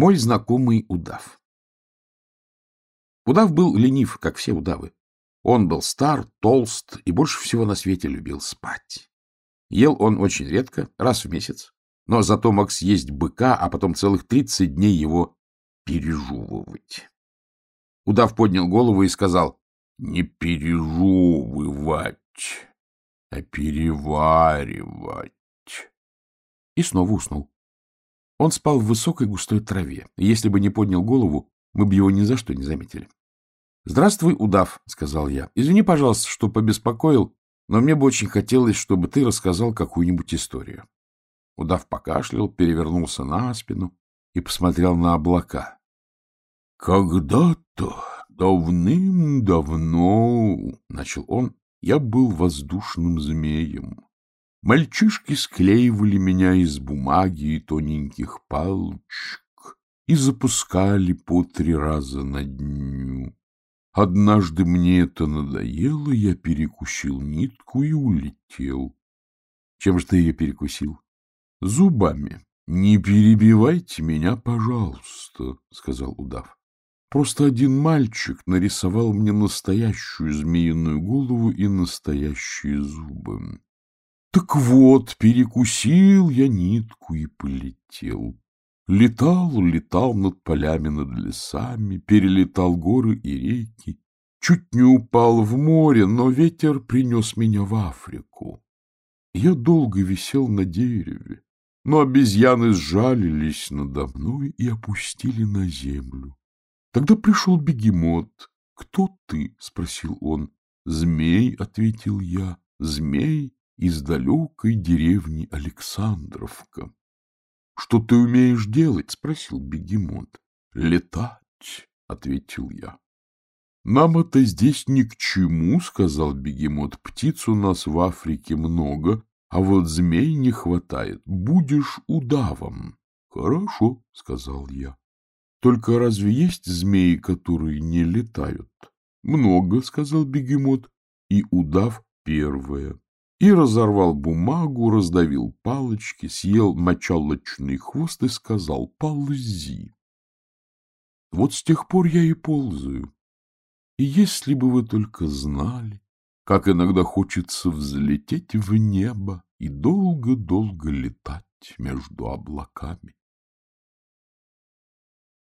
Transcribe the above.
Мой знакомый удав. Удав был ленив, как все удавы. Он был стар, толст и больше всего на свете любил спать. Ел он очень редко, раз в месяц, но зато мог съесть быка, а потом целых тридцать дней его пережевывать. Удав поднял голову и сказал, — Не пережевывать, а переваривать. И снова уснул. Он спал в высокой густой траве. Если бы не поднял голову, мы бы его ни за что не заметили. — Здравствуй, удав, — сказал я. — Извини, пожалуйста, что побеспокоил, но мне бы очень хотелось, чтобы ты рассказал какую-нибудь историю. Удав покашлял, перевернулся на спину и посмотрел на облака. — Когда-то, давным-давно, — начал он, — я был воздушным змеем. Мальчишки склеивали меня из бумаги и тоненьких палочек и запускали по три раза на дню. Однажды мне это надоело, я перекусил нитку и улетел. Чем же ты ее перекусил? Зубами. Не перебивайте меня, пожалуйста, сказал удав. Просто один мальчик нарисовал мне настоящую змеиную голову и настоящие зубы. Так вот, перекусил я нитку и полетел. Летал, летал над полями, над лесами, перелетал горы и реки, чуть не упал в море, но ветер принес меня в Африку. Я долго висел на дереве, но обезьяны сжалились надо мной и опустили на землю. Тогда пришел бегемот. — Кто ты? — спросил он. — Змей, — ответил я, — змей из далекой деревни Александровка. Что ты умеешь делать? — спросил бегемот. — Летать, — ответил я. — Нам это здесь ни к чему, — сказал бегемот. — Птиц у нас в Африке много, а вот змей не хватает. Будешь удавом. — Хорошо, — сказал я. — Только разве есть змеи, которые не летают? — Много, — сказал бегемот, и удав первое и разорвал бумагу, раздавил палочки, съел мочалочный хвост и сказал «ползи». Вот с тех пор я и ползаю. И если бы вы только знали, как иногда хочется взлететь в небо и долго-долго летать между облаками.